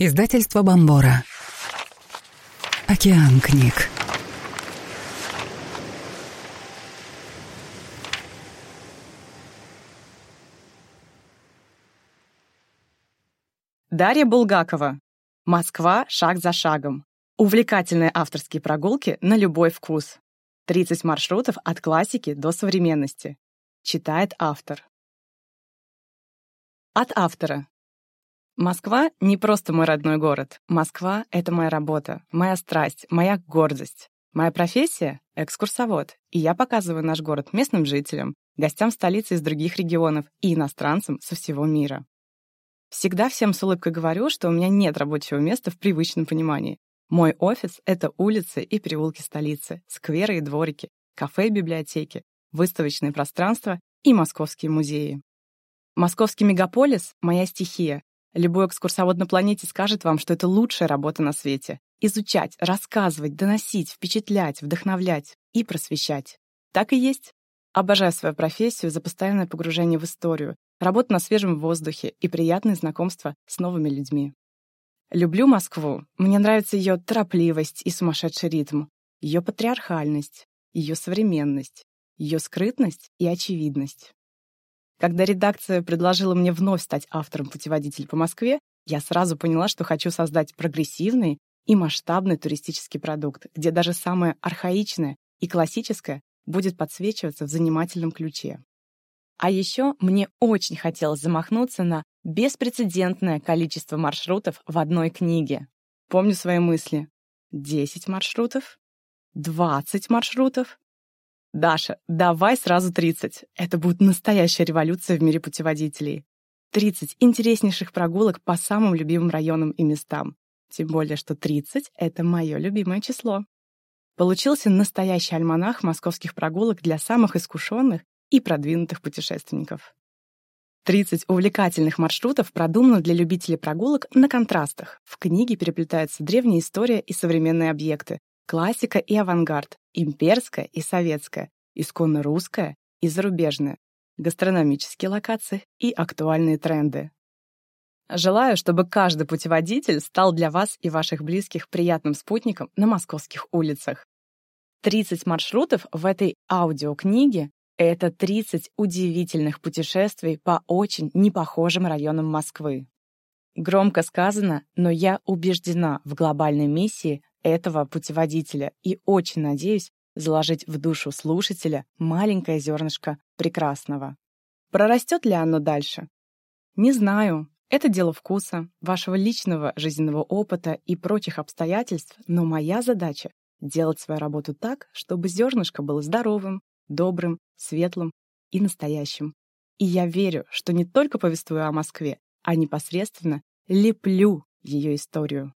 Издательство Бомбора. Океан книг. Дарья Булгакова. Москва шаг за шагом. Увлекательные авторские прогулки на любой вкус. 30 маршрутов от классики до современности. Читает автор. От автора. Москва — не просто мой родной город. Москва — это моя работа, моя страсть, моя гордость. Моя профессия — экскурсовод, и я показываю наш город местным жителям, гостям столицы из других регионов и иностранцам со всего мира. Всегда всем с улыбкой говорю, что у меня нет рабочего места в привычном понимании. Мой офис — это улицы и переулки столицы, скверы и дворики, кафе и библиотеки, выставочные пространства и московские музеи. Московский мегаполис — моя стихия, Любой экскурсовод на планете скажет вам, что это лучшая работа на свете. Изучать, рассказывать, доносить, впечатлять, вдохновлять и просвещать. Так и есть. Обожаю свою профессию за постоянное погружение в историю, работу на свежем воздухе и приятные знакомства с новыми людьми. Люблю Москву. Мне нравится ее торопливость и сумасшедший ритм, ее патриархальность, ее современность, ее скрытность и очевидность. Когда редакция предложила мне вновь стать автором путеводителя по Москве, я сразу поняла, что хочу создать прогрессивный и масштабный туристический продукт, где даже самое архаичное и классическое будет подсвечиваться в занимательном ключе. А еще мне очень хотелось замахнуться на беспрецедентное количество маршрутов в одной книге. Помню свои мысли. 10 маршрутов? 20 маршрутов? Даша, давай сразу 30. Это будет настоящая революция в мире путеводителей. 30 интереснейших прогулок по самым любимым районам и местам. Тем более, что 30 — это мое любимое число. Получился настоящий альманах московских прогулок для самых искушенных и продвинутых путешественников. 30 увлекательных маршрутов продумано для любителей прогулок на контрастах. В книге переплетаются древняя история и современные объекты, классика и авангард, имперская и советская, исконно русская и зарубежная, гастрономические локации и актуальные тренды. Желаю, чтобы каждый путеводитель стал для вас и ваших близких приятным спутником на московских улицах. 30 маршрутов в этой аудиокниге — это 30 удивительных путешествий по очень непохожим районам Москвы. Громко сказано, но я убеждена в глобальной миссии этого путеводителя и очень надеюсь заложить в душу слушателя маленькое зернышко прекрасного. Прорастет ли оно дальше? Не знаю. Это дело вкуса, вашего личного жизненного опыта и прочих обстоятельств, но моя задача — делать свою работу так, чтобы зернышко было здоровым, добрым, светлым и настоящим. И я верю, что не только повествую о Москве, а непосредственно леплю ее историю.